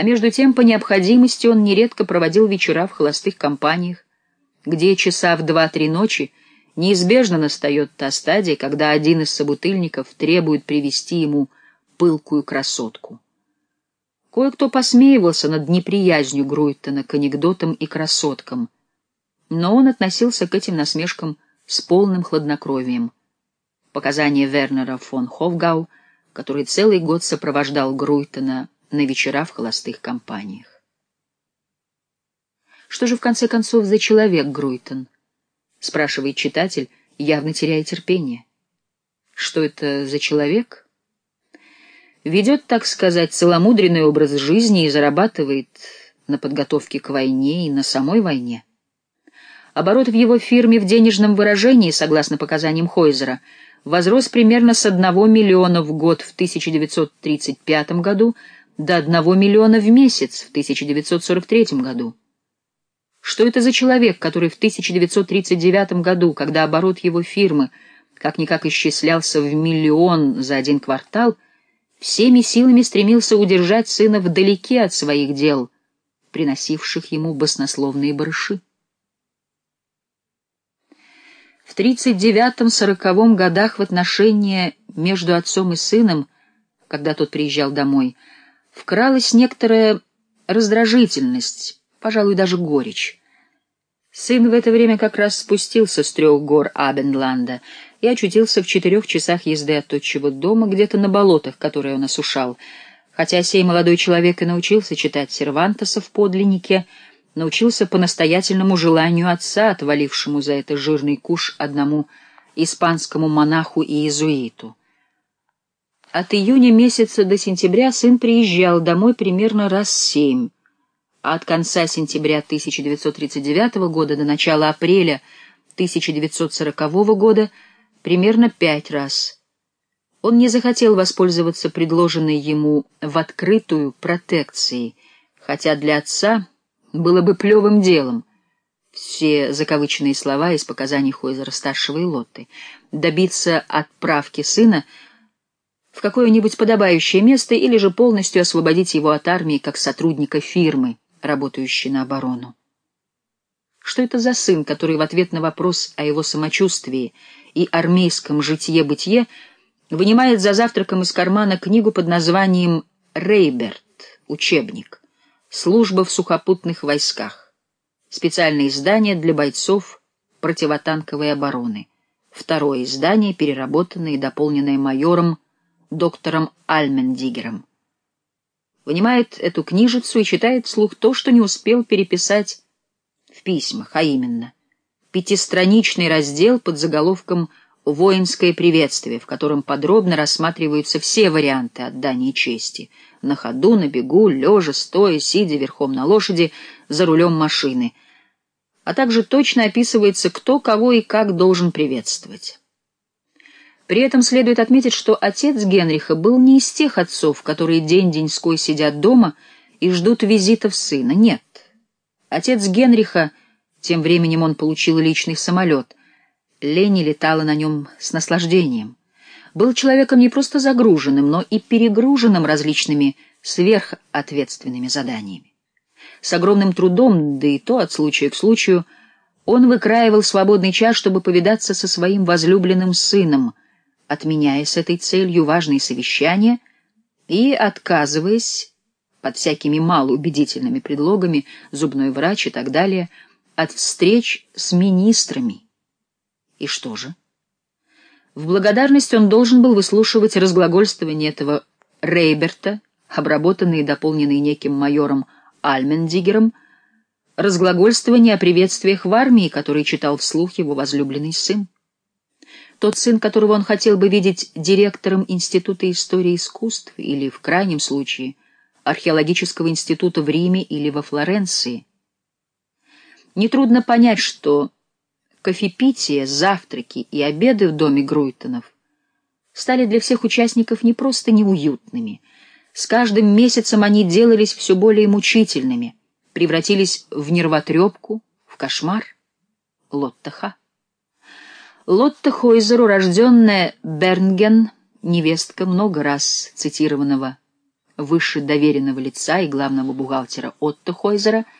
А между тем, по необходимости, он нередко проводил вечера в холостых компаниях, где часа в два-три ночи неизбежно настает та стадия, когда один из собутыльников требует привести ему пылкую красотку. Кое-кто посмеивался над неприязнью Груйтона к анекдотам и красоткам, но он относился к этим насмешкам с полным хладнокровием. Показания Вернера фон Хофгау, который целый год сопровождал Груйтона на вечера в холостых компаниях. Что же в конце концов за человек Груйтон? Спрашивает читатель, явно теряя терпение. Что это за человек? Ведет, так сказать, целомудренный образ жизни и зарабатывает на подготовке к войне и на самой войне. Оборот в его фирме в денежном выражении, согласно показаниям Хойзера, возрос примерно с 1 миллиона в год в 1935 году до 1 миллиона в месяц в 1943 году. Что это за человек, который в 1939 году, когда оборот его фирмы как-никак исчислялся в миллион за один квартал, всеми силами стремился удержать сына вдалеке от своих дел, приносивших ему баснословные барыши? В 39-40 годах в отношения между отцом и сыном, когда тот приезжал домой, вкралась некоторая раздражительность, пожалуй, даже горечь. Сын в это время как раз спустился с трех гор Абенланда и очутился в четырех часах езды от отчего дома, где-то на болотах, которые он осушал. Хотя сей молодой человек и научился читать Сервантеса в подлиннике, научился по настоятельному желанию отца, отвалившему за это жирный куш одному испанскому монаху и иезуиту. От июня месяца до сентября сын приезжал домой примерно раз семь, а от конца сентября 1939 года до начала апреля 1940 года примерно пять раз. Он не захотел воспользоваться предложенной ему в открытую протекцией, хотя для отца было бы плевым делом. Все закавыченные слова из показаний Хойзера-старшего и Лотты. Добиться отправки сына в какое-нибудь подобающее место или же полностью освободить его от армии как сотрудника фирмы, работающей на оборону. Что это за сын, который в ответ на вопрос о его самочувствии и армейском житье-бытие вынимает за завтраком из кармана книгу под названием «Рейберт. Учебник. Служба в сухопутных войсках. Специальное издание для бойцов противотанковой обороны. Второе издание, переработанное и дополненное майором доктором Альмендигером. Вынимает эту книжицу и читает вслух то, что не успел переписать в письмах, а именно пятистраничный раздел под заголовком «Воинское приветствие», в котором подробно рассматриваются все варианты отдания чести — на ходу, на бегу, лежа, стоя, сидя верхом на лошади, за рулем машины, а также точно описывается, кто кого и как должен приветствовать. При этом следует отметить, что отец Генриха был не из тех отцов, которые день-деньской сидят дома и ждут визитов сына. Нет. Отец Генриха, тем временем он получил личный самолет, Лени летала на нем с наслаждением. Был человеком не просто загруженным, но и перегруженным различными сверхответственными заданиями. С огромным трудом, да и то от случая к случаю, он выкраивал свободный час, чтобы повидаться со своим возлюбленным сыном — отменяя с этой целью важные совещания и отказываясь под всякими малоубедительными предлогами, зубной врач и так далее, от встреч с министрами. И что же? В благодарность он должен был выслушивать разглагольствование этого Рейберта, обработанные и дополненные неким майором Альмендигером, разглагольствование о приветствиях в армии, которые читал вслух его возлюбленный сын тот сын, которого он хотел бы видеть директором Института истории искусств или, в крайнем случае, археологического института в Риме или во Флоренции. Нетрудно понять, что кофепитие, завтраки и обеды в доме Груйтонов стали для всех участников не просто неуютными. С каждым месяцем они делались все более мучительными, превратились в нервотрепку, в кошмар. Лоттаха. Лотта Хойзер, урожденная Бернген, невестка много раз цитированного выше доверенного лица и главного бухгалтера Отто Хойзера —